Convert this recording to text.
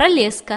пролеска.